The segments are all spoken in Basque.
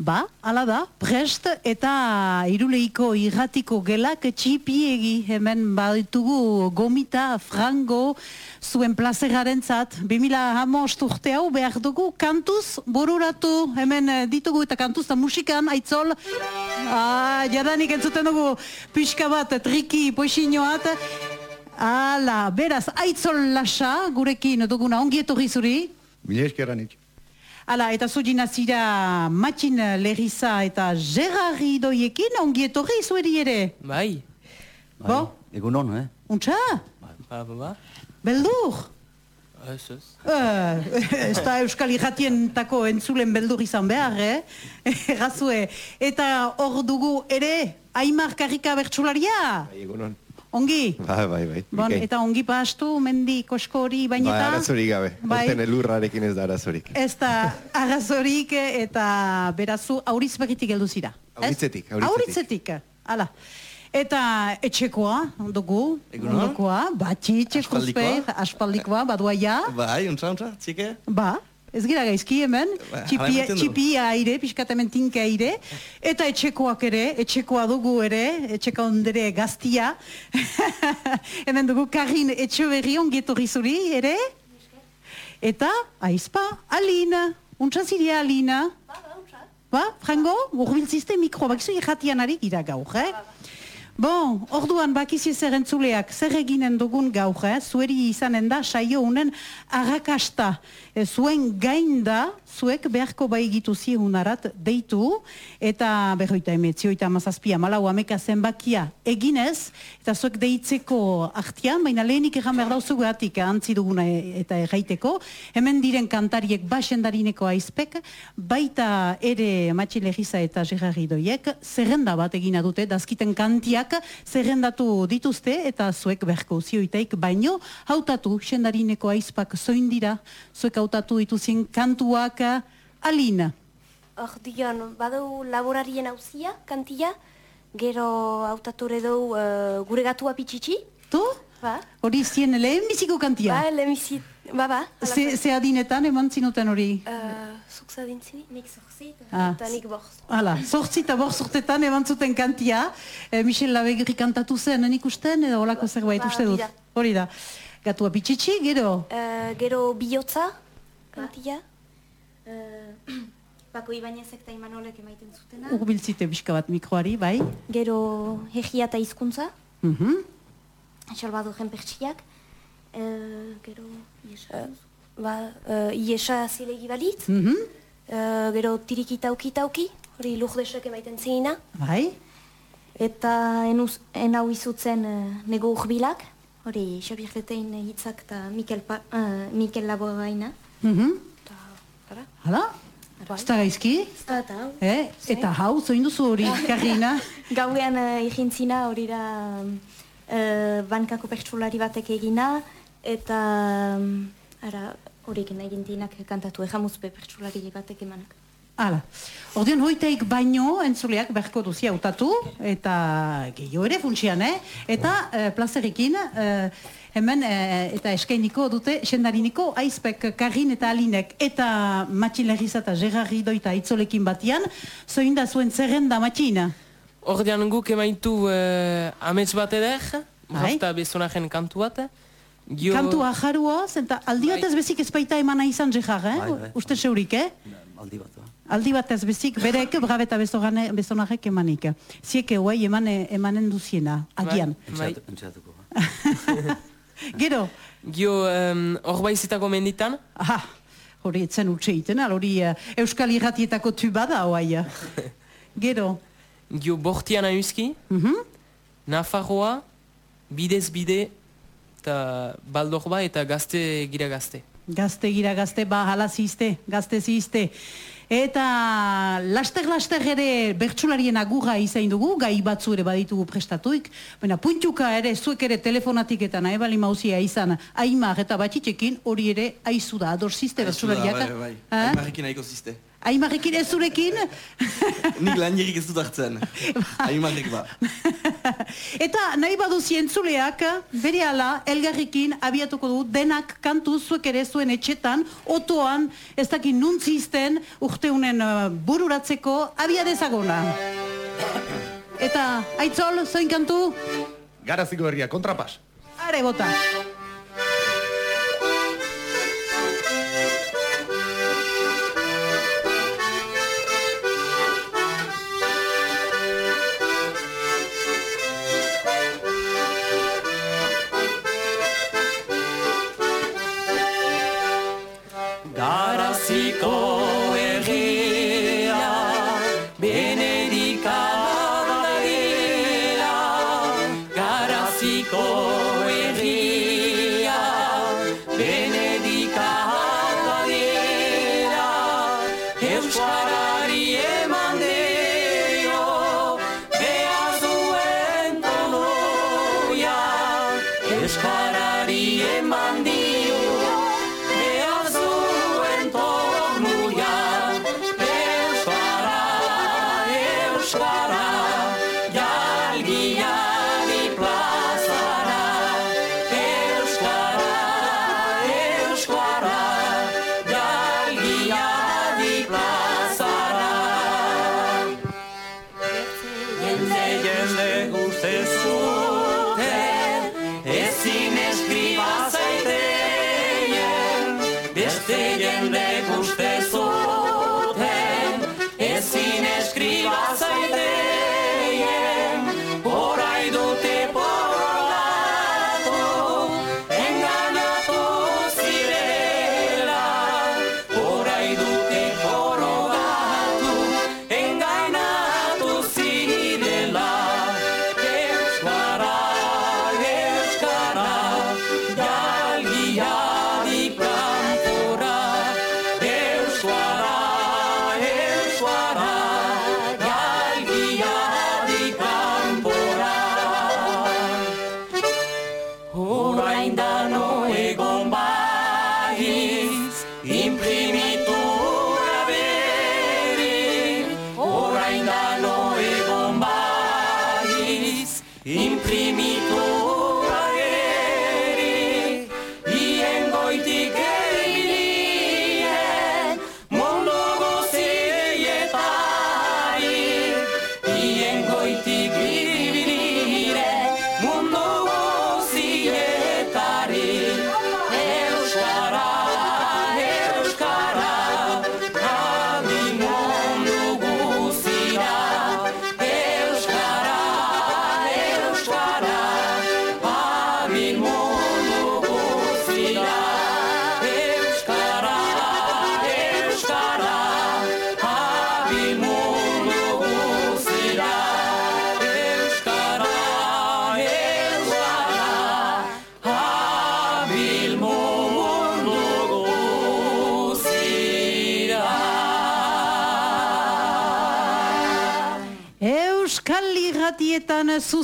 Ba, ala da, prest eta iruleiko irratiko gelak txipiegi hemen baditugu gomita, frango, zuen plazeraren zat. 2000 hamost urte hau behar dugu kantuz bururatu hemen eh, ditugu eta kantuz eta musikan aitzol. Ah, jadanik entzuten dugu pixka bat, triki, poixinoat. Ala, beraz, aitzol lasa gurekin duguna ongi etorri zuri. Mila eskerranik. Hala, eta zudina zira Matxin Lerisa eta Gerarri doiekin ongi etorri zueri ere. Bai. Bo? Egun hon, eh? Untxa? Ba, ba, ba. Beldur? Ez, ez. Eh, ez da Euskal Irratientako entzulen beldur izan behar, eh? Errazue. Eta hor dugu ere, Aimar Karrika bertsularia? Bai, egun hon. Ongi? Bai, bai, bai. Bon, eta ongi pastu, mendi, kosko hori, Bai, baineta? arazorik gabe. Bai. Horten elurrarekin ez da arazorik. Ez da arazorik eta berazu auriz berritik heldu zira. ez? Auritzetik, auritzetik. Auritzetik, hala. Eta etxekoa, dugu, ondokoa, batxi txekuzpe, Aspaldikoa. aspaldikoa, badua ja, Bai, untza, untza, txike. ba, ez gira gaizki hemen, Ba, txipi, hala ematen du. txipi aire, pixkat hemen tinke aire, eta etxekoak ere, etxekoa dugu ere, etxeka ondere gaztia, hemen dugu Karin etxeberri ongetorri zuri ere, eta aizpa, Alina, untsa ziria Alina, Ba, frango, urbiltzizte mikro, bakizu irratian ari gira gaur, eh? Bon, orduan bakizi zer entzuleak, zer eginen dugun gaur, eh? Zueri izanen da, saio unen arrakasta. E, zuen gain da, zuek beharko bai gitu ziehunarat deitu, eta berroita emetzi, oita amazazpia, malau ameka zenbakia eginez, eta zuek deitzeko artian, baina lehenik egan behar dauzu gehatik, antzi duguna e- eta erraiteko, hemen diren kantariek basendarineko aizpek, baita ere Matxi Legiza eta Gerarri doiek, zerrenda bat egina dute, dazkiten kantiak zerrendatu dituzte, eta zuek berko zioitaik, baino hautatu sendarineko aizpak zoin dira, zuek hautatu dituzien kantuak alina. Ordion, badau laborarien hauzia, kantia, gero hautature dau uh, gure gatua pitxitxi, Tu? ba, Hori zien lehen biziko kantia. ba, lemizit, ba, ba. Ze, ze adinetan eman zinuten hori? Uh, zuk zadintzi? Nik zortzit, Ah. eta nik borz. Hala, sortzi eta bor sortetan eman zuten kantia. E, Michel Labegri kantatu zen, nik usten, edo olako zerbait Ba, uste dut. hori da. Hori da. Gatua pitxitxi, gero? Uh, gero bihotza, kantia. Uh, Bako Ibanezek eta Imanolek emaiten zutena. Urbiltzite pixka bat mikroari, bai? Gero hegia eta hizkuntza, Mhm. Salvador Jenpertsiak. Uh, gero, iesa, ba, uh, iesa zilegi balitz. Mhm. Uh, gero tiriki tauki tauki, hori lurdesek emaiten zeina. Bai? Eta enuz, enau izutzen uh, nego urbilak, hori Xabier Letein hitzak eta Mikel, pa, uh, Mikel Laboraina. Mhm. Eta, gara? Hala? Ez da gaizki? Eta hau. Eh? Eta hau, zoin duzu hori, Karina? Gauean uh, igintzina hori da uh, bankako pertsulari batek egina, eta um, ara, horiek egintinak kantatu ejamuzpe pertsulari batek emanak. Hala. Ordean hoiteik baino entzuleak berko duzi hautatu eta gehiago ere funtsian, eh? Eta eh, plazerekin eh, hemen eh, eta eskainiko dute sendariniko aizpek Karin eta Alinek eta Matxin eta Gerarri doita itzolekin batian, zoin da zuen zerrenda Matxina? Ordean guk emaitu uh, amets bat eder, rafta bezonaren kantu bat. Gio... Kantu ajarua, zenta aldi Bai. bezik ezpaita emana izan Gerard, eh? Bai, bai. Uste zeurik, eh? Aldi bat, ba. Aldi batez bezik, berek brabeta bezonare- bezonarek emanik. Zieke guai eman, emanen duziena, agian. Bai. Entxeatu- Entxeatuko, ba. Gero, Gio um, orbaizetako menditan, aha, hori etzen utxe iten, hori eh, Euskal Irratietako tuba da, hoai. Gero, gio bortian aizki, mhm, Nafarroa, bidez bide, eta baldorba eta gazte gira gazte. Gazte gira gazte, ba, hala zizte, gazte zizte. Eta laster-laster ere bertsularien agurra izain dugu, gai batzu ere baditugu prestatuik, baina puntuka ere, zuek ere telefonatik eta nahi bali mauzia izan, aimar eta batxitxekin, hori ere aizu da, ador zizte bertsulariak. Bai, bai, Eh? Aimarrekin nahiko zizte. Aimarrekin ez zurekin? Nik lan jerik ez dut hartzen. Aimarrek ba. Eta nahi badu zientzuleak, bere ala, elgarrikin abiatuko du denak kantu zuek ere zuen etxetan, otoan, ez dakin nuntzizten, urteunen uh, bururatzeko, abia dezagona. Eta, aitzol, zoin kantu? Garaziko herria, kontrapas. Are bota.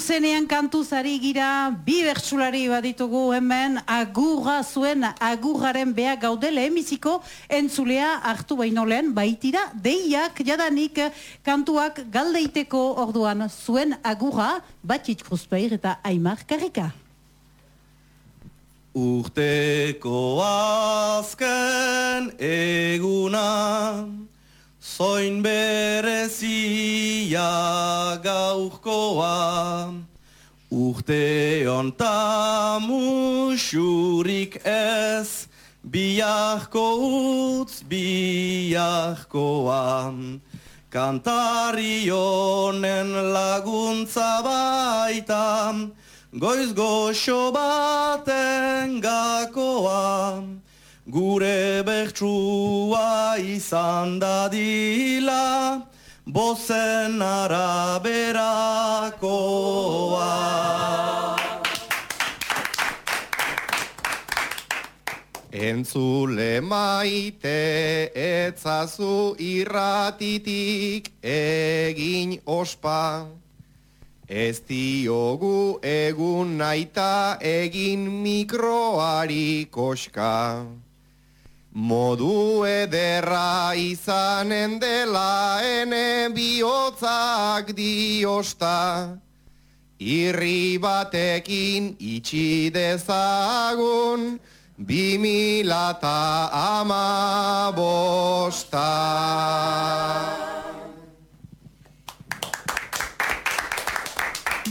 Zuzenean kantuzari gira bi bertsulari baditugu hemen agurra zuen agurraren beha gaudele emiziko entzulea hartu baino lehen baitira deiak jadanik kantuak galdeiteko orduan zuen agurra batit kruzpeir eta aimar karrika. Urteko azken eguna Zoin berezia gaurkoa Urte onta musurik ez Biarko utz biarkoa Kantari honen laguntza baita Goiz goxo baten gakoa. Gure bertsua izan dadila Bozen araberakoa Entzule maite etzazu irratitik egin ospa. Ez diogu egun naita egin mikroari koska. Modu ederra izanen dela ene bihotzak diosta. Irri batekin itxi dezagun, bi mila eta ama bosta.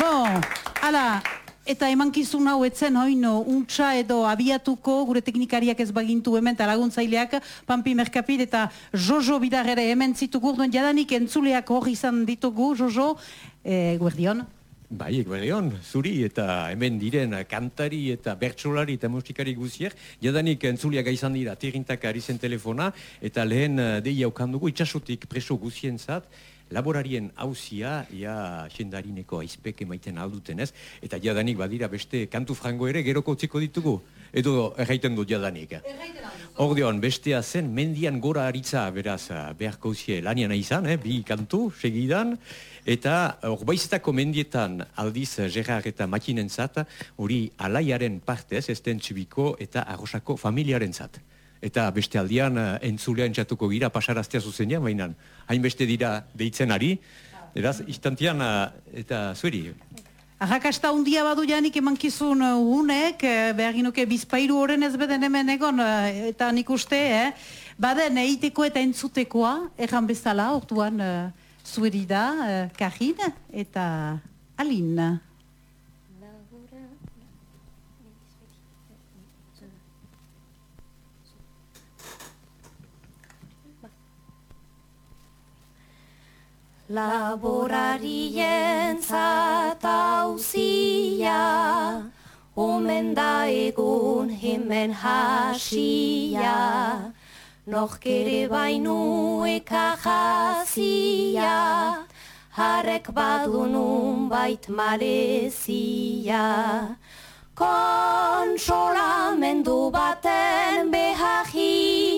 Bon, ala, eta emankizun hau etzen hoino untxa edo abiatuko gure teknikariak ez bagintu hemen eta laguntzaileak Pampi Merkapit eta Jojo Bidar ere hemen zitugu. Duen jadanik entzuleak hori izan ditugu Jojo, eh, guardion. Bai, ekberion, zuri eta hemen diren kantari eta bertsolari eta musikari guziek, jadanik entzuliak izan dira tirintak ari zen telefona, eta lehen eh, dei haukandugu itxasotik preso guzien zat, laborarien hauzia, ja, sendarineko aizpek emaiten alduten ez, eta jadanik badira beste kantu frango ere geroko utziko ditugu, edo erraiten dut jadanik. Ordeon, bestea zen, mendian gora aritza, beraz, eh, beharko uzie lanian izan, eh, bi kantu, segidan, eta hor baizetako mendietan aldiz Gerard eta Makinen zat, hori alaiaren partez, ez den txibiko eta arrosako familiaren zat. Eta beste aldian eh, entzulean txatuko gira pasaraztea zuzenean, baina hainbeste dira deitzen ari, Eraz, istantian, eh, eta zueri, Arrakasta hundia badu janik emankizun uh, unek, eh, behar ginuke bizpairu horren ez beden hemen egon, eh, eta nik uste, eh, baden eiteko eta entzutekoa, erran bezala, orduan uh, zueri da, uh, Karin eta Alin. Laborarien zatauzia, omen da egun hemen hasia, noch kere bainu eka jazia, harek badunun bait marezia. Konsolamendu baten behajik,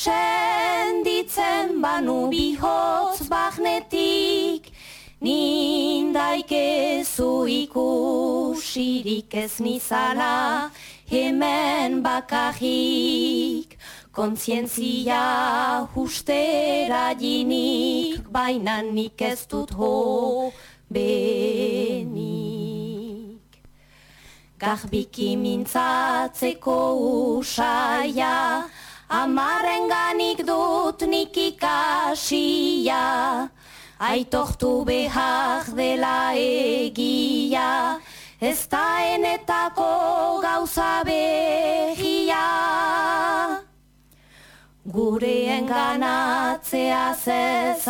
senditzen banu bihotz bagnetik, nindaikezu ikusirik ez nizala, hemen bakarrik, kontzientzia justera jinik, baina nik ez dut ho benik. Garbiki mintzatzeko usaia, Amaren ganik dut nik ikasia, aitortu behar dela egia, ez da enetako gauza behia. Gure enganatzea zez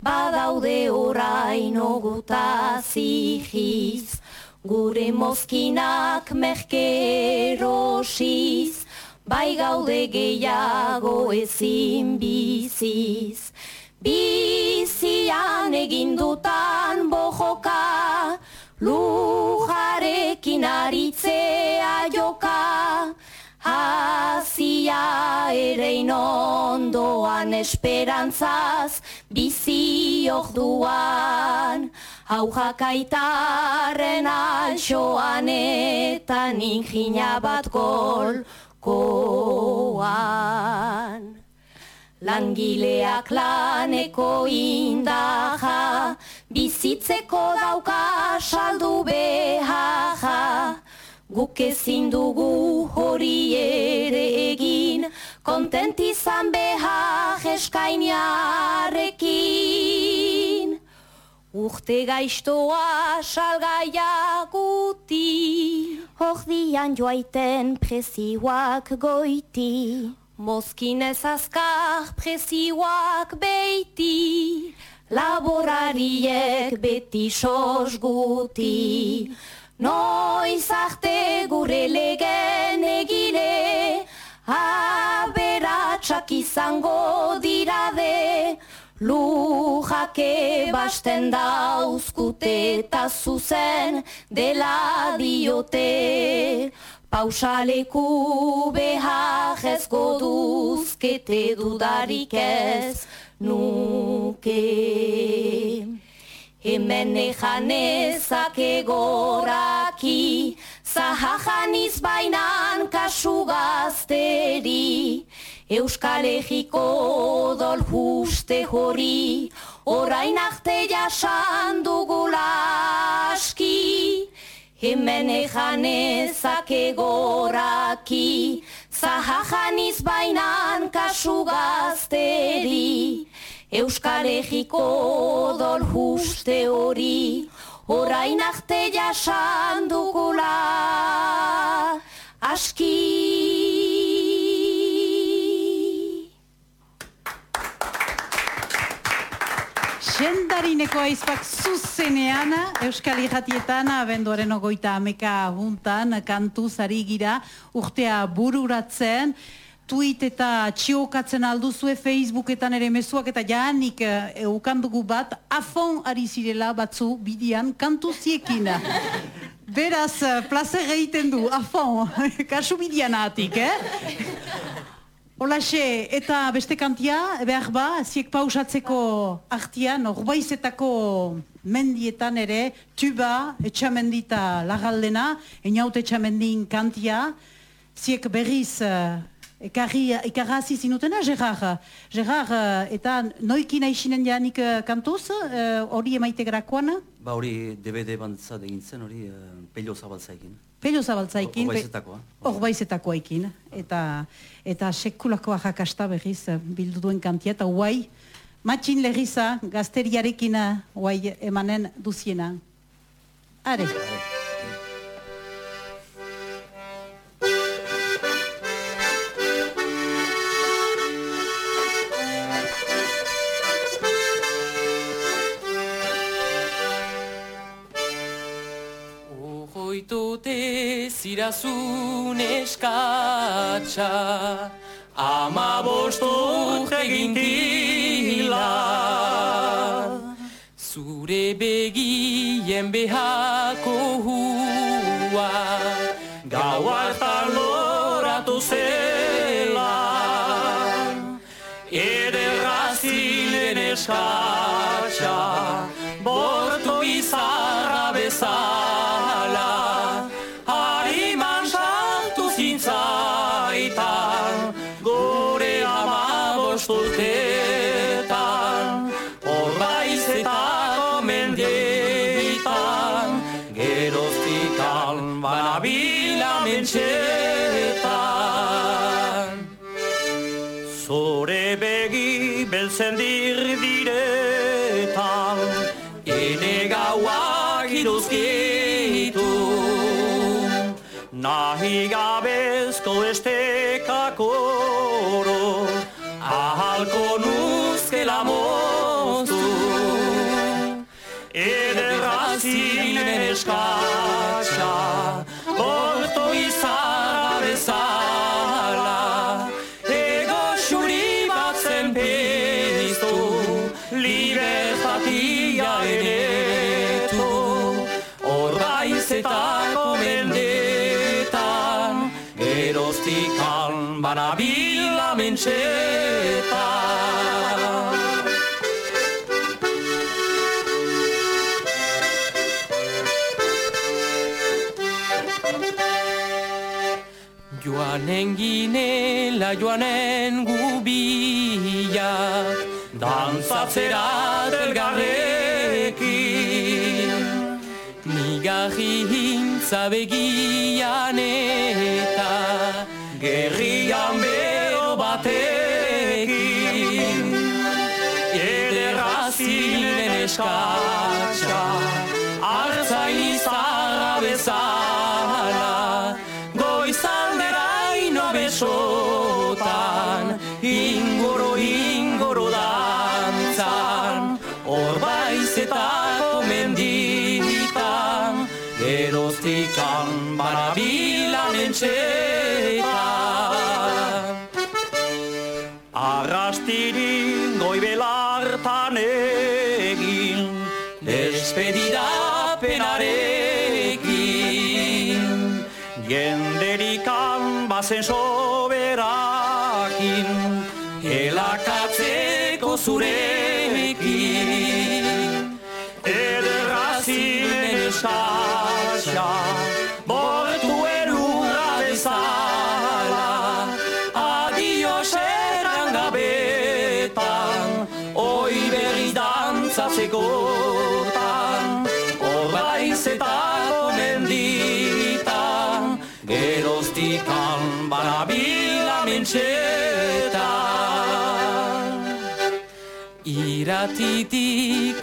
badaude oraino guta zigiz, gure mozkinak merkerosiz, bai gaude gehiago ezin biziz. Bizian egindutan bojoka, lujarekin aritzea joka, Hazia ere inondoan esperantzaz, bizi orduan, hau jakaitaren alxoan eta ninjina bat gol, koan. Langileak laneko indaja, bizitzeko dauka saldu behaja. Guk ezin dugu hori ere egin, kontent izan eskainiarekin. Urte gaiztoa salgaia guti, Ordian joaiten prezioak goiti, Mozkinez azkar prezioak beiti, Laborariek beti sos guti. Noiz arte gure legen egile, Aberatsak izango dirade, Lujake basten dauzkute eta zuzen dela diote. Pausaleku behar ez goduzkete dudarik ez nuke. Hemen ejanezak egoraki, Zahajan izbainan kasu gazteri, Euskal Ejiko dol juste hori, orain arte jasan dugula aski, hemen ejan ezake goraki, zahajan izbainan kasu gazteri, Euskal Ejiko dol juste hori, orain arte jasan dugula aski. Sendarineko aizpak zuzenean, Euskal Irratietan, abenduaren ogoita ameka juntan, kantuz ari gira, urtea bururatzen, tweet eta txiokatzen alduzue Facebooketan ere mezuak eta jaanik e, ukandugu bat, afon ari zirela batzu bidian kantuziekin. Beraz, eh, plazer egiten du, afon, kasu bidian atik, eh? Olaxe, eta beste kantia, behar ba, ziek pausatzeko artian, orbaizetako mendietan ere, tuba, etxamendita lagaldena, eniaut etxamendin kantia, ziek berriz uh, ekarri, ekarrazi zinutena, Gerard. Gerard, uh, eta noikin aixinen janik uh, kantuz, uh, hori emaite grakoan? Ba hori DVD bantzat egin zen, hori uh, pello zabaltzaikin. Pello zabaltzaikin. Orbaizetakoa. Orbaizetakoekin. Eta, eta sekulakoa jakasta berriz eh, bildu duen kantia, eta guai, matxin legiza gazteriarekin eh, guai emanen duziena. Are. Ohoitute zirazun eskatxa. Ama bostuk egintila Zure begien behako hua. Gau banabila mentxetan Zore begi beltzen dirdiretan Ene gauak iruzkitu. Nahi gabezko estekakoro ginela joanen gubia Dantzatzera delgarrekin. Nigarri hintza begian eta Gerrian bero batekin. Ederra ziren menditan Geroztikan barabila mentxetan Arrastirin goibelartan egin Despedida penarekin. Jenderikan bazen soberakin Elakatzeko zurekin Piratiti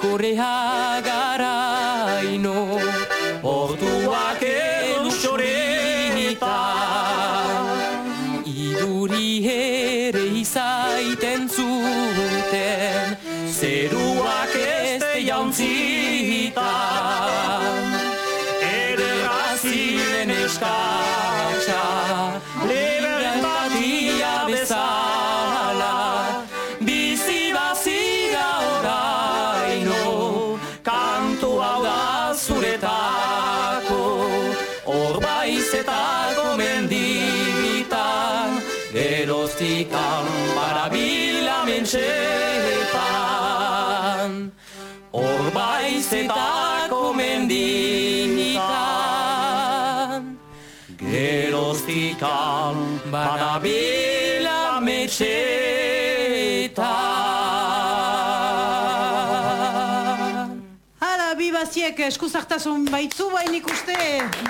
orbaizetako menditan, geroztikan barabila mentxetan. Baziek eskuzartasun baitzu bain ikuste,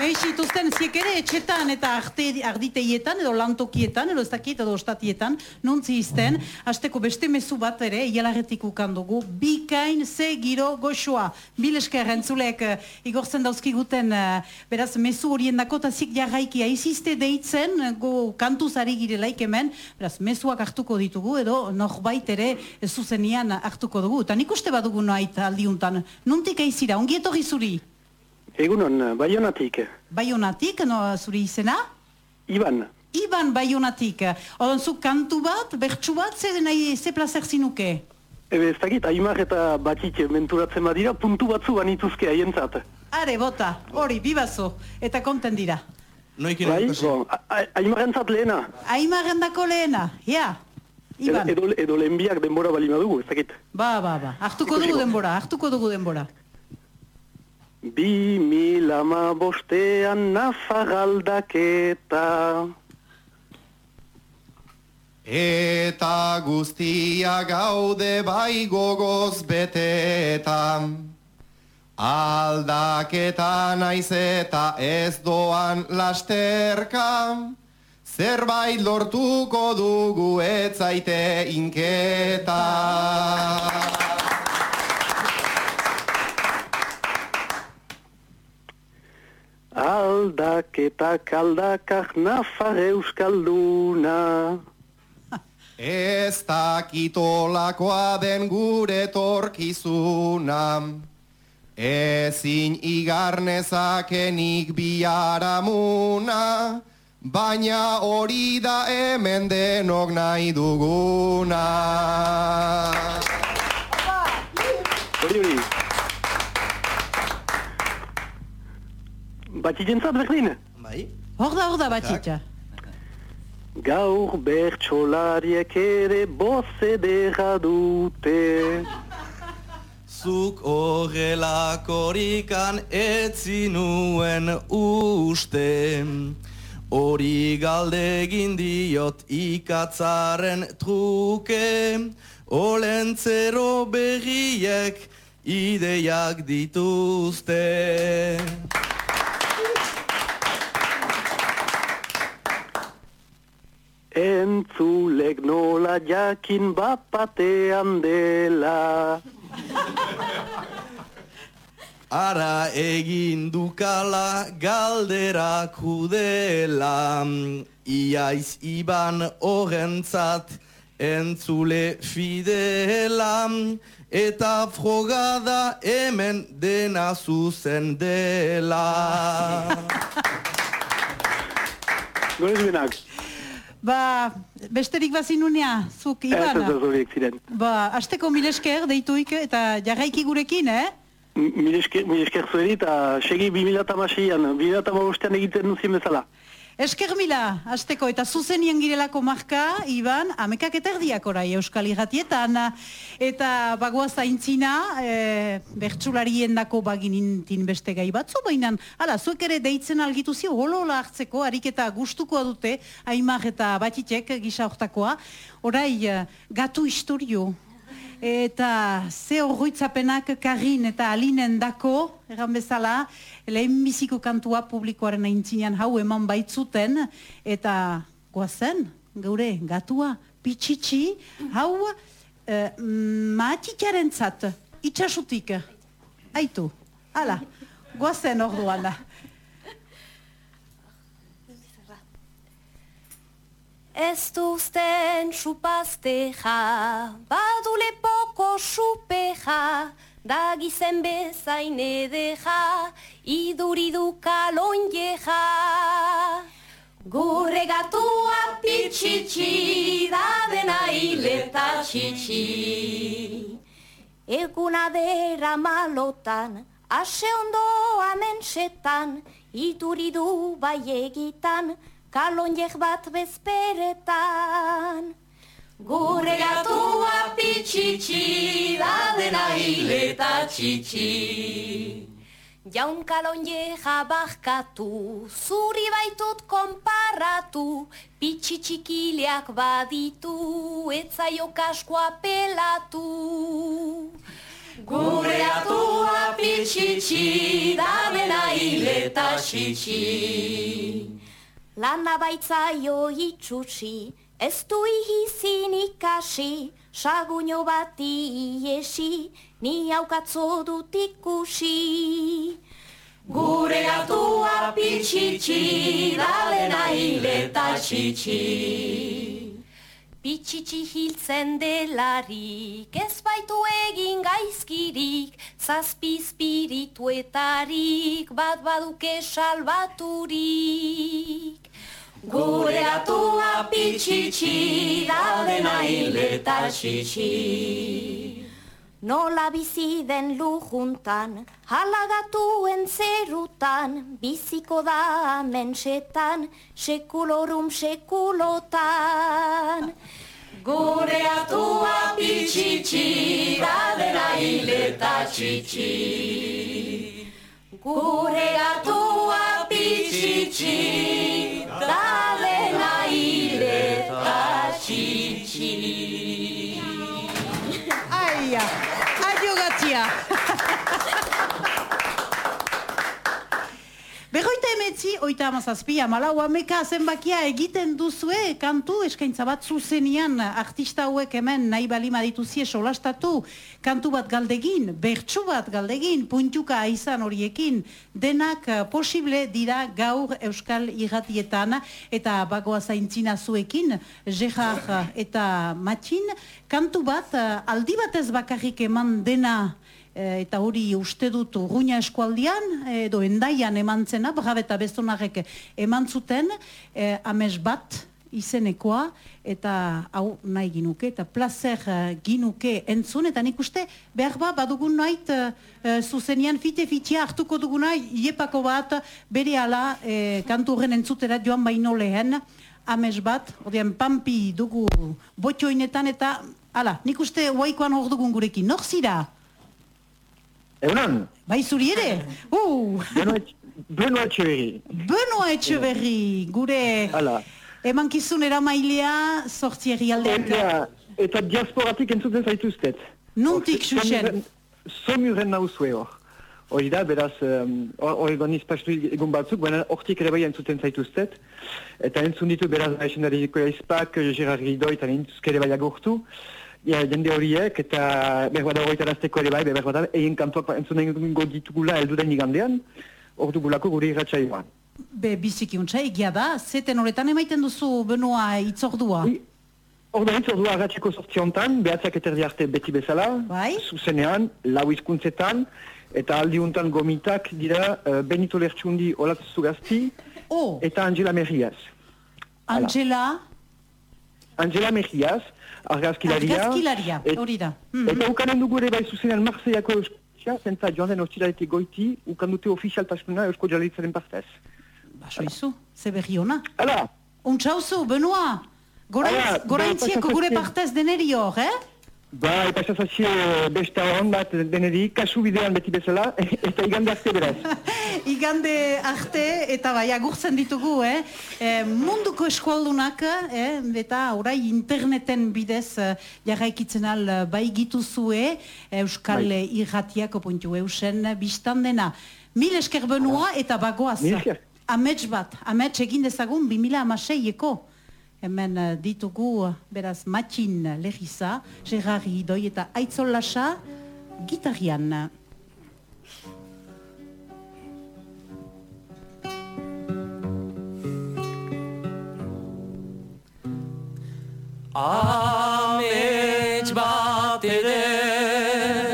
mehizituzten ziek ere etxetan eta arte, arditeietan edo lantokietan edo ez dakit edo ostatietan, nuntzi izten, hasteko beste mezu bat ere, ialarretik ukandugu, bikain ze giro goxoa. Bilesker entzulek eh, igortzen dauzkiguten, eh, beraz, mezu horien dako, eta zik jarraiki aizizte deitzen, go kantuz ari girelaik hemen, beraz, mezuak hartuko ditugu, edo norbait ere zuzenian hartuko dugu. Eta nik uste badugu noait aldiuntan, nuntik aizira, ongi etorri zuri? Egunon, baionatik. Baionatik, no, zuri izena? Iban, Iban Baionatik. Odon zu kantu bat, bertsu bat, ze, nahi, ze plazer zinuke? ebe ez dakit, aimar eta batik menturatzen badira, puntu batzu banituzke haientzat. Are, bota, hori, bibazo, eta konten dira. Noikin Bai, ikusi. bon, a- a- aimarrentzat lehena. Aimarrendako lehena, ja. Edo, Iban, edo, edo lehenbiak denbora bali badugu, ez dakit. ba, ba, ba, hartuko dugu denbora, hartuko dugu denbora. Bi mil ama bostean nafar aldaketa. Eta guztia gaude bai gogoz betetan. Aldaketa naiz eta ez doan lasterka. Zerbait lortuko dugu ez zaite inketa. Aldaketak aldakak nafar euskalduna. Ez dakitolakoa den gure torkizuna. Ezin igarnezakenik biaramuna, baina hori da hemen denok nahi duguna. Hori hori. Batikentzat berdin? Bai? Hor da, hor da, batxitxa. Gaur bertsolariek ere bozedera dute. Zuk horrelakorikan etzi nuen uste Hori galdegin diot ikatzaren truke Olentzero berriek ideiak dituzte Entzulek nola jakin bapatean dela. Ara egin dukala galderak udela Iaiz iban horrentzat entzule fidela Eta frogada hemen dena zuzen dela benak. Ba, besterik bazinunea, zuk, Ez ez Iban. ez horiek ziren. Ba, asteko milesker deituik eta jarraiki gurekin, eh? M- Mil esker, mil esker zueri eta segi 2006an, 2008an egiten duzien bezala. Esker mila, asteko eta zuzenien girelako marka, Iban, amekak eta erdiak orai Euskal Irratietan. Eta bagoaz aintzina, e, bertsularien dako baginintin beste gai batzu, baina, hala, zuek ere deitzen algitu zio, holola hartzeko, ariketa gustukoa dute, aimar eta batitek gisa hortakoa. Orai, eh, gatu historio, eta ze horroitzapenak Karin eta Alinen dako, egan bezala, lehen biziko kantua publikoaren aintzinean hau eman baitzuten, eta goazen, geure, gatua, pitxitxi, hau eh, maatitxaren zat, itxasutik, aitu, hala, goazen orduan da. Ez duzten supazteja, badu lepoko supeja, da gizen bezain edeja, iduridu kalonjeja. Gure gatua pitxitxi, da dena hileta txitxi. Eguna dera malotan, ase ondo amensetan, iduridu bai egitan, kalonjek bat bezperetan. Gure gatua pitxitxi, da dena hileta txitxi. Jaun kalonjeja barkatu, zuri baitut konparatu, pitxitxikileak baditu, etzaio kaskoa pelatu. Gure atua pitxitxi, da dena hileta txitxi. Lana baitzaio itxutsi, ez du ihizin ikasi, saguño bati iesi, ni haukatzo dut ikusi. Gure atua pitxitxi, dalena hileta txitxi. Pitxitxi hiltzen delarik, ez baitu egin gaizkirik, zazpi spirituetarik, bat baduke salbaturik. Gure atua pitxitxi, daldena hileta txitxi. Nola bizi den lujuntan, halagatuen zerutan, biziko da mensetan, sekulorum sekulotan. Gure atua pitxitxi, daldena hileta txitxi. Gure atua pitxitxi, daldena hileta txitxi. Aia, Yeah. Berroita emetzi, oita amazazpi, amalau ameka zenbakia egiten duzue kantu eskaintza bat zuzenian. Artista hauek hemen nahi balima dituzie solastatu. Kantu bat galdegin, bertsu bat galdegin, puntuka izan horiekin. Denak eh, posible dira gaur euskal irratietan. Eta bagoa zaintzina zuekin Gerard eta Matxin. Kantu bat eh, aldi batez bakarrik eman dena eta hori uste dut urruña eskualdian edo endaian eman zena, brabe eta bestonarek eman zuten eh, ames bat izenekoa eta hau nahi ginuke eta placer eh, ginuke entzun eta nik uste behar ba badugun nait eh, zuzenian fite fitia hartuko duguna iepako bat bere ala eh, kantu horren entzutera joan baino lehen ames bat, odian pampi dugu botxoinetan eta ala, nik uste huaikoan hor dugun gurekin, nor zira? Egunon, Bai zuri ere? Uh, Beno Etxeberri. Benoa Etxeberri, gure Hala. emankizun eramailea sortzi herrialdeak. Eta, diasporatik entzuten zaituztet. Nuntik, Xuxen? Somuren nauzue hor. Hori da, beraz, um, hor egon izpastu egun batzuk, baina hortik ere bai entzuten zaituztet. Eta entzun ditu beraz naizenariko aizpak, Gerard Guido eta ere bai agurtu. Ja, jende horiek, eta berbada horretarazteko ere bai, berbada egin kantuak entzun egingo ditugula elduren igandean, hor dugulako gure irratxaioan. Be, biziki untsa, egia da, zeten horretan emaiten duzu Benoa itzordua. Orda hitz ordua agatxeko sortzi hontan, behatzak eterdi arte beti bezala, Bai. zuzenean, lau hizkuntzetan, eta aldi hontan gomitak dira uh, Benito Lertxundi Olatz Zugazti oh. eta Angela Mejiaz. Angela, Angela Mejiaz, argazkilaria. Argazkilaria, hori da. Eta ukanen dugu ere bai zuzenean Marseillako euskal, zenta joan den ostiralete goiti, ukan dute ofizialtasuna eusko jalitzaren partez. Baso izu, ze berri ona. Hala, Untsa oso, Benoa, Hala, goraintziako gure partez deneri hor, eh? Bai, pasazazio besta hon bat deneri, kasu bidean beti bezala, eta igande arte beraz. Igande arte eta bai agurtzen ditugu, eh? E, munduko eskualdunak, eh? eta orai interneten bidez eh, jarraikitzen al eh, bai gituzue, Euskal bai. irratiako puntu eusen biztan dena. Mil esker benua eta bagoaz. Mil esker. Amets bat, amets egin dezagun 2006eko. Hemen uh, ditugu, uh, beraz, Matxin Legiza, Gerari Idoi eta Aitzol Lasa, gitarrian. Amets bat eder,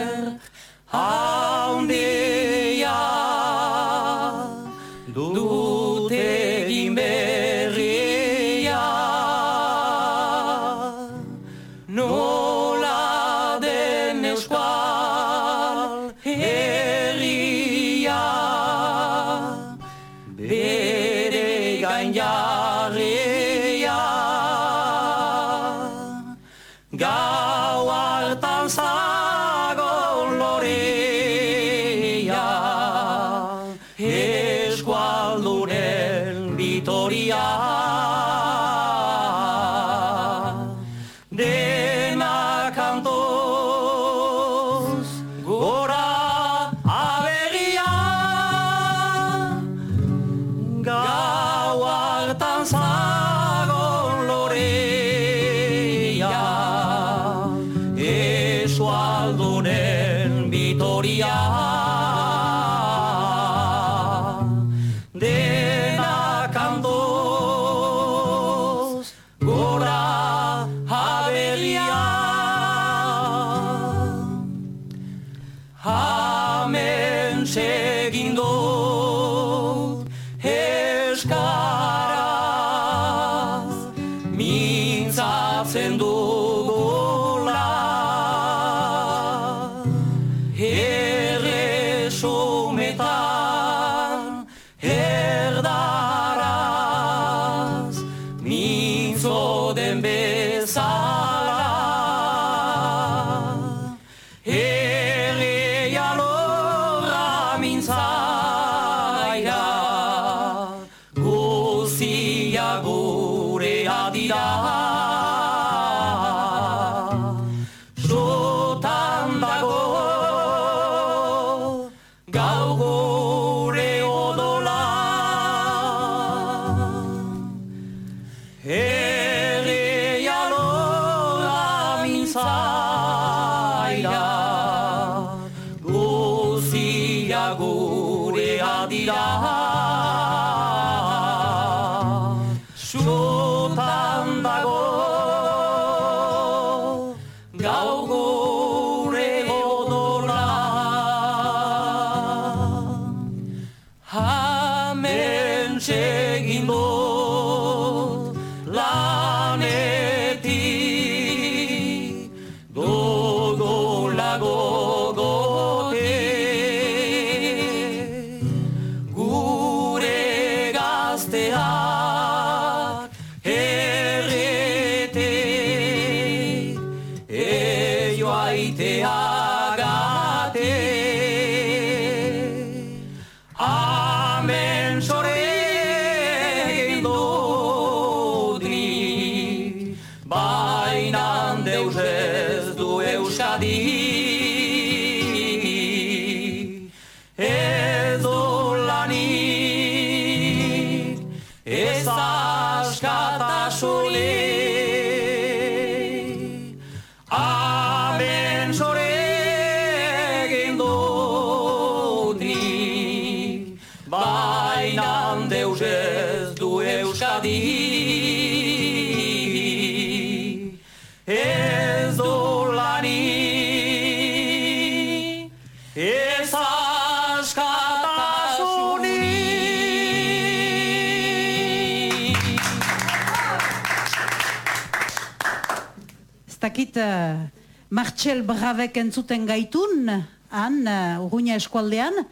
Martxel Bravek entzuten gaitun, han, uh, Urruña eskualdean,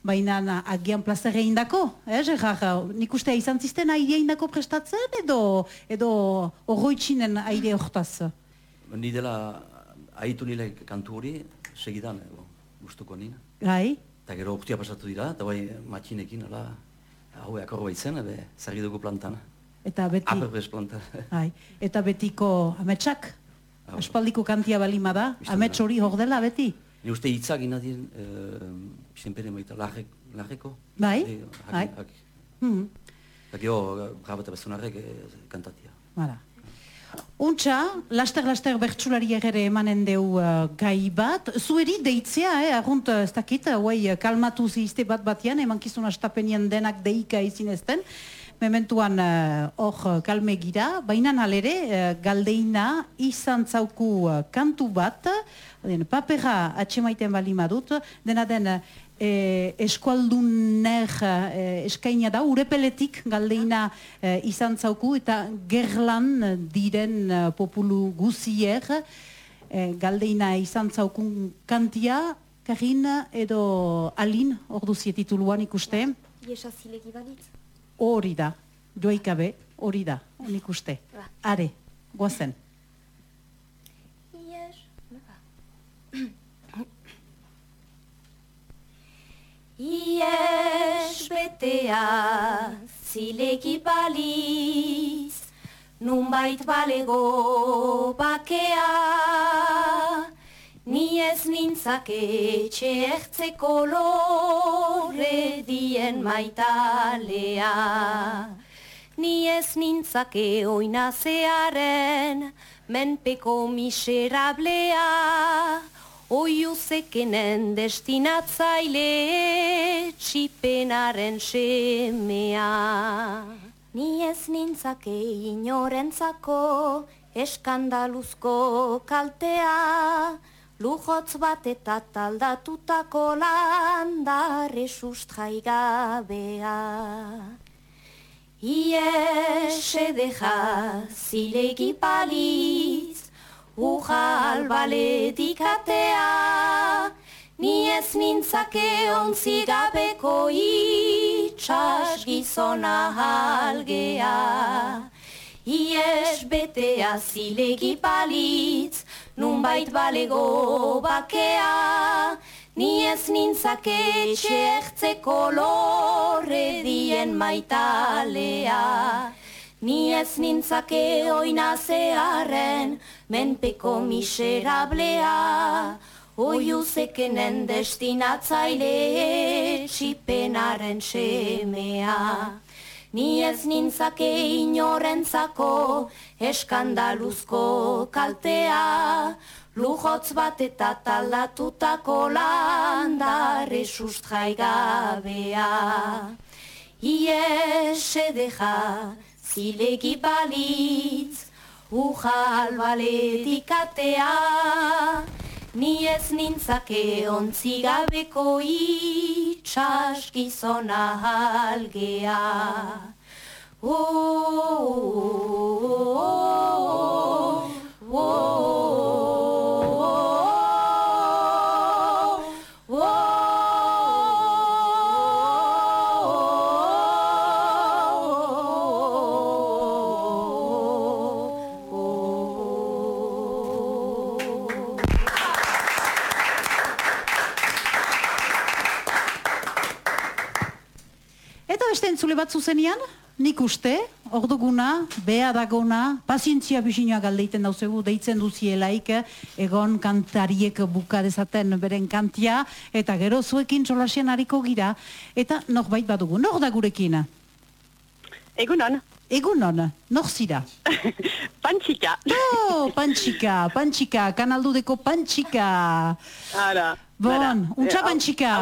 baina uh, agian plazere indako, eh, Gerard? Nik uste izan zisten aire indako prestatzen, edo, edo horroitxinen aire hortaz? Ni dela haitu nile kantu hori, segidan, eh, bon, gustuko nina. Gai, Eta gero urtia pasatu dira, eta bai matxinekin, ala, hau akorro baitzen, ebe, zarri dugu plantan. eta beti, Aper bez planta. bai, eta betiko ametsak. Aspaldiko kantia balima da, amets hori hor dela beti. Ni uste hitzak inadien, uh, zenpere maita, lagek, lageko. Bai, Eh, bai. Hmm. Eta gero, grabata bezonarrek eh, kantatia. Bara. Untxa, laster-laster bertsulari ere emanen deu uh, gai bat. Zueri deitzea, eh, argunt, ez dakit, uh, kalmatu zizte bat batian, eman kizun astapenien denak deika izin ezten. Mementuan uh, hor uh, kalme gira, baina halere uh, galdeina izan zauku uh, kantu bat, den, papera atxemaiten bali madut, dena den uh, eskualduner e, eskaina da, urepeletik galdeina e, izan zauku, eta gerlan diren populu guzier e, galdeina izan zaukun kantia, Karin edo Alin, ordu tituluan ikuste, Iesa zilegi balitz. Hori da, joaikabe, hori da, nik uste. Ba. Are, goazen. Ies. Ies betea zilegi baliz, nunbait balego bakea, ni ez nintzake txertzeko lore dien maitalea. Ni ez nintzake oinazearen menpeko miserablea, oiu zekenen destinatzaile txipenaren semea. Ni ez nintzake inorentzako eskandaluzko kaltea, lujotz bat eta taldatutako landare sustraigabea. Iese deja zilegi paliz, ujal baledikatea, ni ez nintzake ontzi gabeko itxas gizona algea. Ies betea zilegi palitz, nunbait balego bakea, ni ez nintzake txertzeko lorre dien maitalea. Ni ez nintzake oinazearen menpeko miserablea, oiu zekenen destinatzaile txipenaren semea. Ni ez nintzake inorentzako eskandaluzko kaltea, lujotz bat eta taldatutako landare sustraigabea. Iese deja zilegi balitz, ujal baledikatea, ni ez nintzake ontzi gabeko itxas gizona algea. Oh, oh, oh, oh, Eta beste entzule bat zuzenean, nik uste, orduguna, bea dagona, pazientzia bisinoa galdeiten dauzegu, deitzen duzielaik, egon kantariek buka dezaten beren kantia, eta gero zuekin solasien hariko gira, eta norbait badugu, nor da gurekin? Egunon, Egunon, nor zira? pantxika. Oh, pantxika, pantxika, kanaldudeko pantxika. Ara. Bon, untxa Eh, pantxika.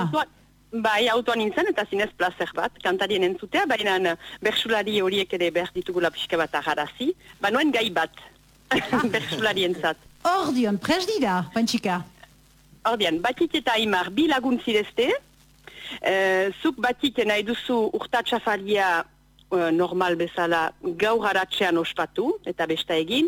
Bai, autoan nintzen eta zinez plazer bat, kantarien entzutea, baina bersulari horiek ere behar ditugula pixka bat agarazi, ba noen gai bat, bersulari entzat. Ordion, pres dira, pantxika. Ordian, batik eta aimar bi lagun zirezte, eh, zuk batik nahi duzu urtatxafalia eh, Eh, normal bezala gaur haratxean ospatu, eta besta egin.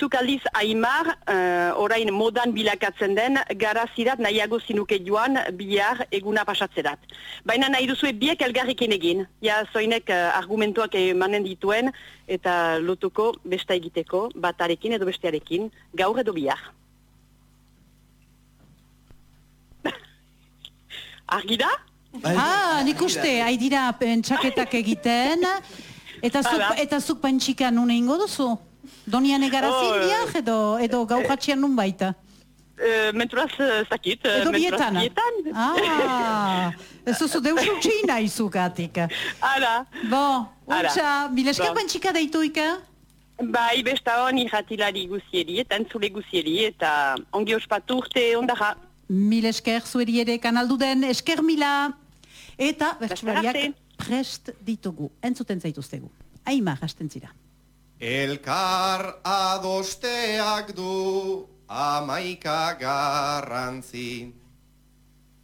Zuk aldiz, Aimar, uh, orain modan bilakatzen den, garazirat nahiago zinuke joan bihar eguna pasatzerat. Baina nahi duzue biek elgarrikin egin. Ja, zoinek uh, argumentuak emanen dituen, eta lotuko besta egiteko, batarekin edo bestearekin, gaur edo bihar. Argi da? Ah, nik uste, hai dira pentsaketak egiten, eta zuk, eta zuk pentxika nun egingo duzu? Donian egara Oh, zindiak edo, edo gaujatxean nun baita? Uh, menturaz, uh, zakit. Edo menturaz bietan? bietan. Ah, ez duzu deus utxina izugatik. Hala. Bo, utxa, bilesker Bo. pentxika deitu ika? Bai, besta hon irratilari guzieri, eta entzule guzieri, eta ongi ospatu urte ondara. Mil esker zueri ere kanaldu den, esker mila. Eta bertsulariak arte. prest ditugu, entzuten zaituztegu. Aima, hasten zira. Elkar adosteak du amaika garrantzi.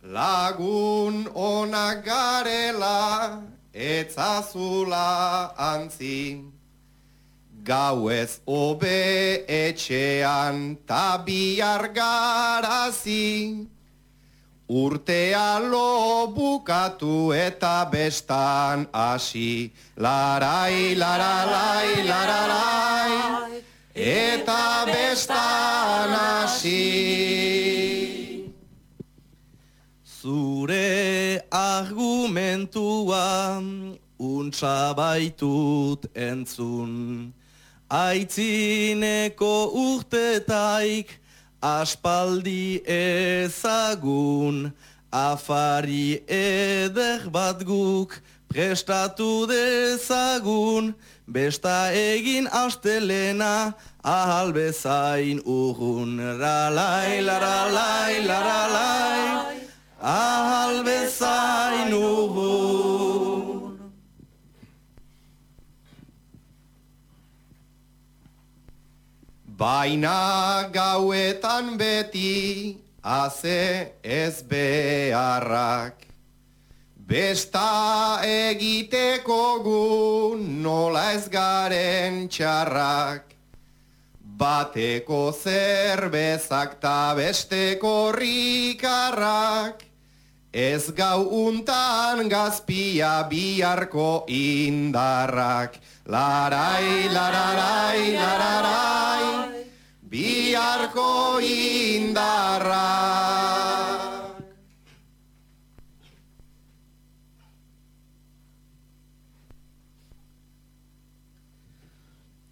Lagun onak garela etzazula antzi. Gauez obe etxean tabiar garazi. Urtea lo bukatu eta bestan hasi. Larai, laralai, lararai, eta bestan hasi. Zure argumentua untsa baitut entzun. Aitzineko urtetaik aspaldi ezagun. Afari eder bat guk prestatu dezagun. Besta egin astelena ahal bezain urrun. Ralai, laralai, laralai, ahal bezain urrun. Baina gauetan beti haze ez beharrak. Besta egiteko gu nola ez garen txarrak. Bateko zerbezak ta besteko rikarrak. Ez gau untan gazpia biharko indarrak. Larai, lararai, lararai, biharko indarrak.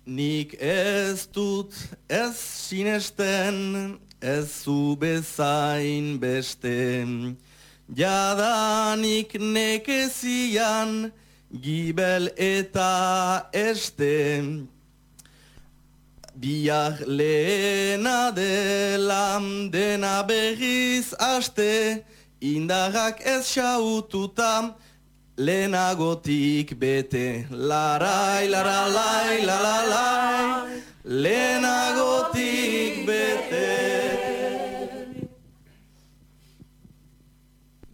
Nik ez dut ez sinesten, ez zu bezain beste. Jadanik nekezian, gibel eta este. Biak lehena dela dena berriz aste, indarrak ez xaututa, lehenagotik bete. Larai, laralai, lalalai, lehenagotik bete.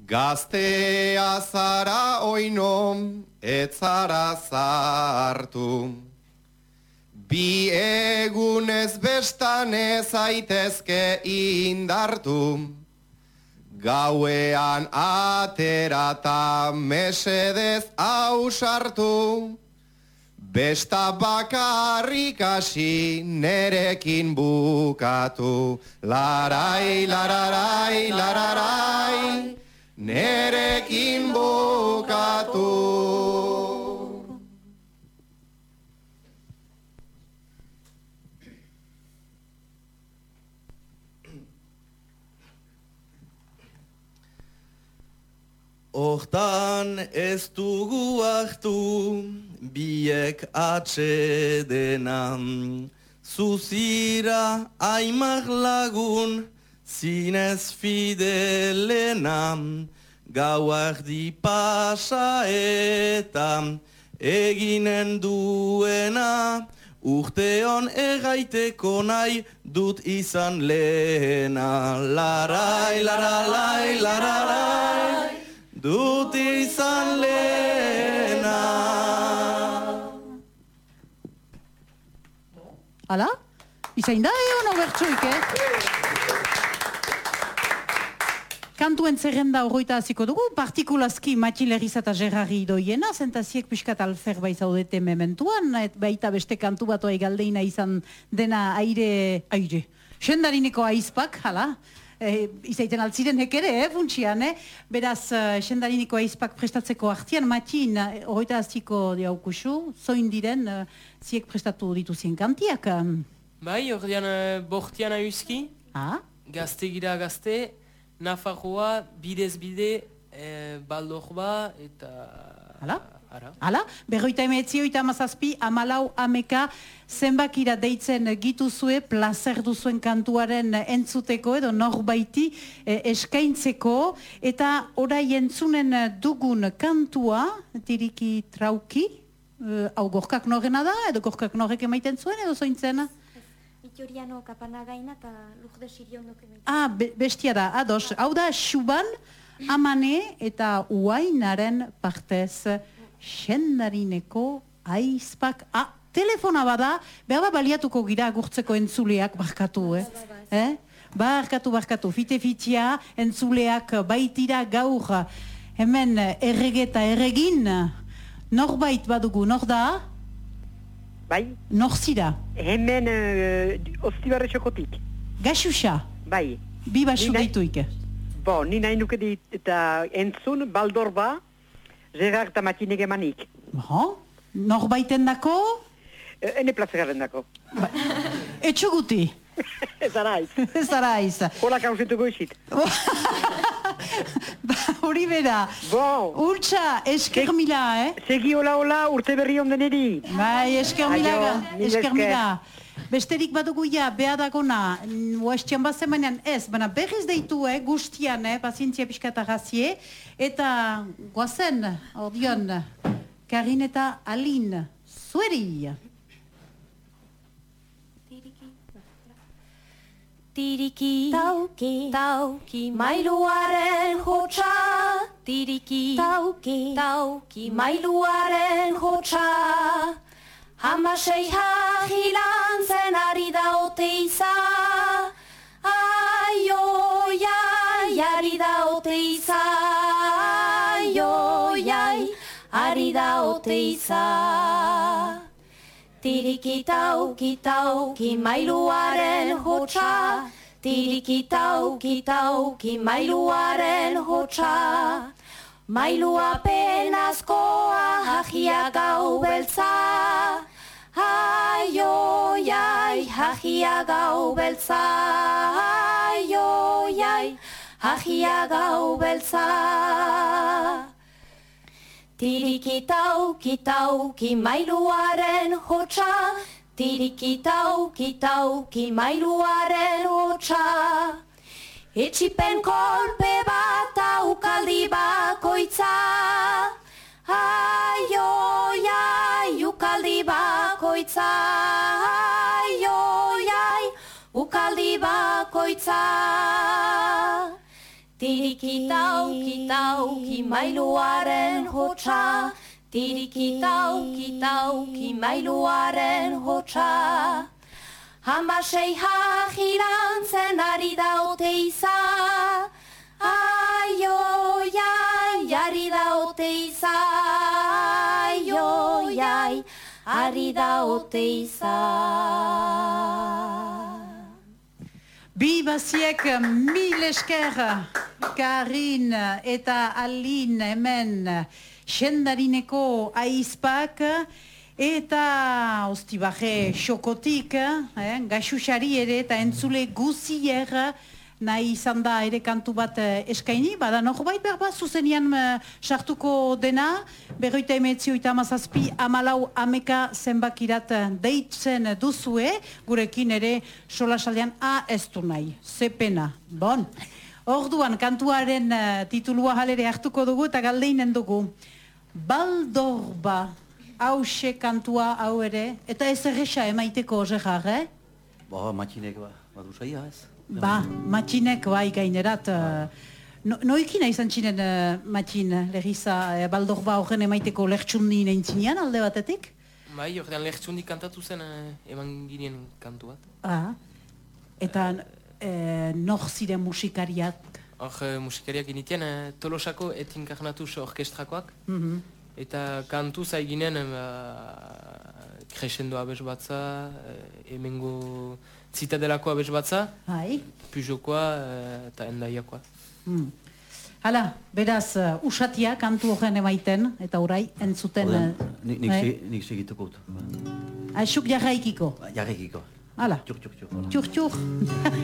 Gaztea zara oino, ez zara zartu. Bi egunez bestan ez aitezke indartu. Gauean aterata mesedez ausartu. Besta bakarrik hasi nerekin bukatu. Larai, lararai, lararai, nerekin Hortan ez dugu hartu biek atxedenan. Zuzira aimar lagun zinez fidelenan. Gau ardi pasa eta eginen duena. Urteon erraiteko nahi dut izan lehena. Larai, laralai, lararai, dut izan lehena. Hala? Izain da, eh, ono bertsoik, eh? Kantuen zerrenda horroita hasiko dugu, partikulazki Matxilerriza eta Gerrari doiena, zentaziek pixkat alfer bai zaudete mementuan, et baita beste kantu bat oai galdeina izan dena aire, aire, sendarineko aizpak, hala? E, izaiten altziren hekere, eh, funtsian, eh? Beraz, uh, sendariniko aizpak prestatzeko artian, matin, eh, hogeita aztiko diaukusu, zoin diren, uh, ziek prestatu dituzien kantiak. um. Bai, ordean uh, bortian ahuzki, Ah? gazte gira gazte, Nafarroa, bidez bide, e, baldorba, eta... Hala? Hala, berroita emetzi, oita amazazpi, amalau ameka, zenbakira deitzen gituzue, plazer duzuen kantuaren entzuteko edo norbaiti eh, eskaintzeko, eta orai entzunen dugun kantua, diriki trauki, eh, hau gorkak norena da, edo gorkak norrek emaiten zuen, edo zointzena? Itoriano kapanagaina eta lurde siriondok hemen. Ah, be, bestia da, ados. Hau da, Xuban, Amane eta Uainaren partez sendarineko aizpak... Ah, telefona bada, behar da baliatuko gira gurtzeko entzuleak barkatu, eh? eh? Barkatu, barkatu, fite fitia, entzuleak baitira gaur, hemen erregeta erregin, norbait badugu, nor da? Bai, Nor zira? hemen uh, ostibarre txokotik. Gaxuxa, Bai. bi basu deituik. Bo, ni nahi nuke dit eta entzun baldorba, Gerard eta Matinek emanik. Bo, norbaiten dako? E, ene plazegaren dako. Etxuguti. Ez araiz. Ez araiz. Hola kausetuko isit. Hori bera. Bo. Urtsa, esker mila, eh? Segi hola hola urte berri onden eri. Bai, esker mila, esker. mila. Besterik badugu ja, beha dagona, uastian bazemanean ez, baina berriz deitu, eh, guztian, eh, pazientzia pixka eta gazie, eta guazen, ordion, Karin eta Alin, zueri. Tiriki, tauki, tauki, mailuaren hotxa. Tiriki, tauki, tauki, mailuaren hotxa. Hamasei jahilan zen ari da oteiza. Aio, jai, ari da oteiza. Aio, jai, ari da oteiza. Tiriki tauki tauki mailuaren hotxa Tiriki tauki tauki mailuaren hotxa Mailua penazkoa hajia gau beltza. Aio jai hajia gau beltza. Aio jai hajia gau beltza. Tiriki tauki tauki mailuaren hotxa. Tiriki tauki tauki mailuaren hotxa Etxipen kolpe bat aukaldi bakoitza. Aio, jai, ukaldi bakoitza. Aio, jai, ukaldi bakoitza. Tiriki tauki tauki mailuaren hotxa Tiriki tauki tauki mailuaren hotxa Hamasei jahiran zen ari da oteiza Aio, jai, ari da oteiza Aio, ari da oteiza Bi baziek mil esker Karin eta Alin hemen sendarineko aizpak eta ostibaje xokotik, eh, gaxusari ere eta entzule guzier nahi izan da ere kantu bat eh, eskaini, bada norbait behar bat zuzenian eh, sartuko dena, berroita emetzi oita amazazpi amalau ameka zenbakirat eh, deitzen duzue, gurekin ere solasaldean a ez du nahi, zepena, bon. Orduan, kantuaren eh, titulua halere hartuko dugu eta galdeinen dugu. Baldorba, hause kantua hau ere, eta ez erresa emaiteko ozejar, eh? Ba, matxinek ba, badu saia ez. Ba, matxinek bai gainerat. Uh, no, noikina izan txinen uh, matxin, legiza, uh, baldorba horren emaiteko lertxundi nintzinean alde batetik? Bai, ordean lehertxundik kantatu zen eh, eman ginen kantu bat. Ah, eta eh, nor ziren musikariak? Hor eh, musikariak initien eh, Tolosako etinkarnatus orkestrakoak. Mhm. Eta kantu zaiginen eh, crescendo abes batza, eh, hemengo zitadelako abes batza, Bai. Pujokoa eh, eta endaiakoa. Hmm. Hala, beraz, uh, usatia kantu horren emaiten, eta orai, entzuten... Ordean, uh, nik, nik, segi- nik segituko dut. Aixuk jarraikiko. Jarrekiko. Hala. Txuk, txuk, txuk. hola. Txur, txur.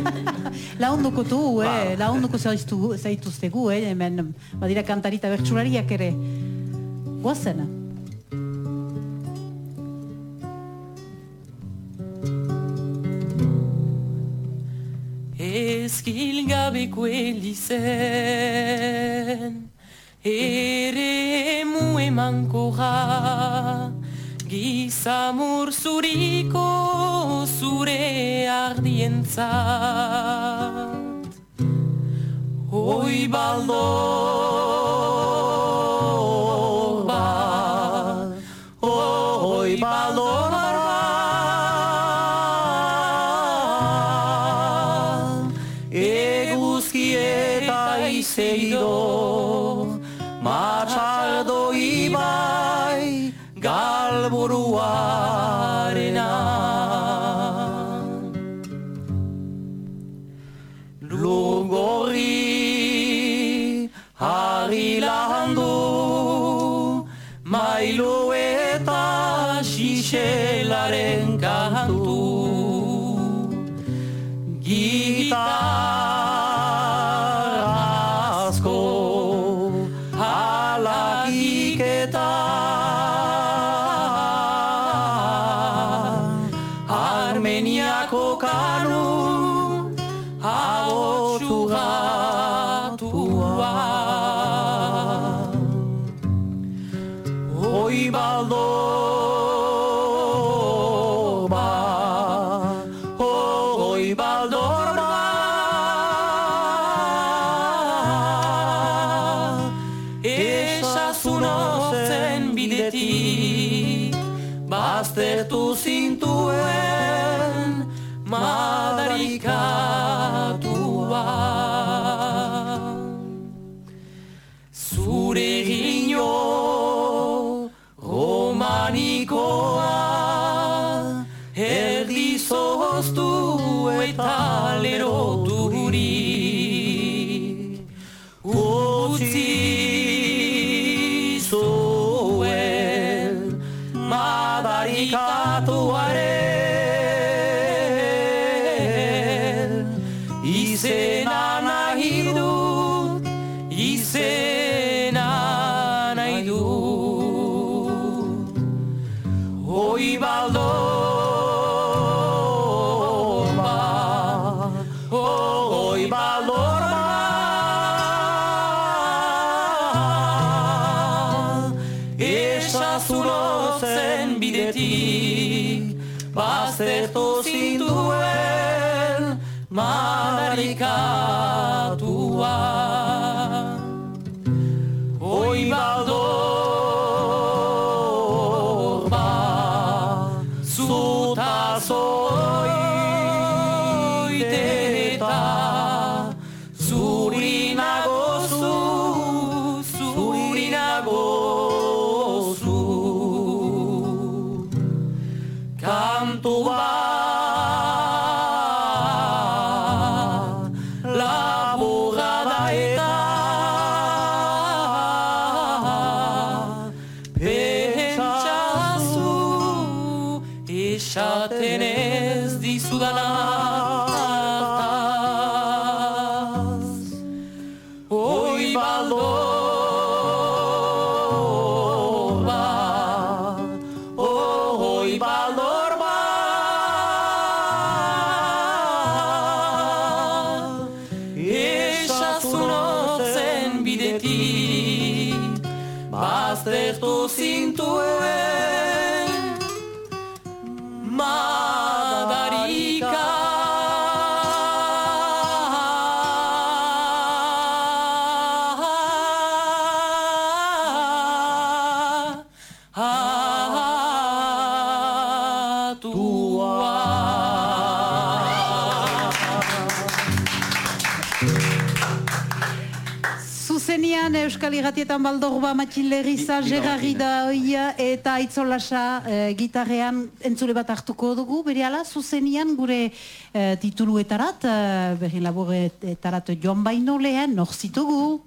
Launduko tu, eh? launduko zaiztu, zaituztegu, eh? hemen badira kantarita bertsulariak ere. Goazen. Ezkil gabeko elizen, ere emu emankorra, gizamur zuriko zure ardientzat. Oi baldor bidetik Baztertu zintuen Irratietan Baldorba, Matxin Lerriza, Bi- bi Gerarri gabakin, da oia, eta Aitzolasa e, gitarrean entzule bat hartuko dugu, bere ala, zuzenian gure e, tituluetarat, e, berri laboretarat joan baino lehen, norzitugu.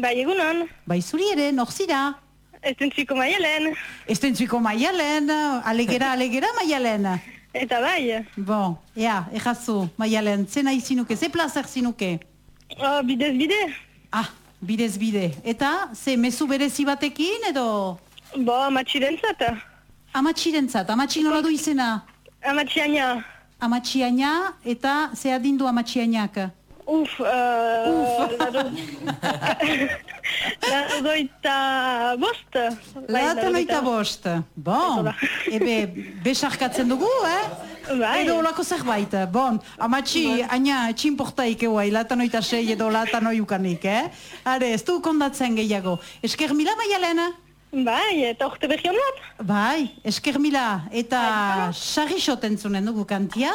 Bai, egunon. Bai zuri ere, norzira. Estentziko maialen. Estentziko maialen, alegera, alegera maialen. Eta bai. Bon, ea, ejazu, maialen, zena izinuke, ze plazer zinuke? Oh, bidez bide. Ah, bidez bide. Eta, ze mezu berezi batekin edo... Bo, amatxirentzat. Amatxirentzat, amatxi nola du izena? Amatxiaina. Amatxiaina eta ze adindu amatxiainak? Uf, uh, Uf. Larodoita bost. Bai, Lata noita bost. Bon, ebe, besarkatzen dugu, eh? Bai. Edo olako zerbait. Bon, amatxi, aina, txinportaik eguai, lata noita sei edo lata noiukanik, eh? Are, ez du kondatzen gehiago. Esker mila maialena? Bai, eta orte behion bat. Bai, esker mila. Eta sarri xoten zunen dugu kantia.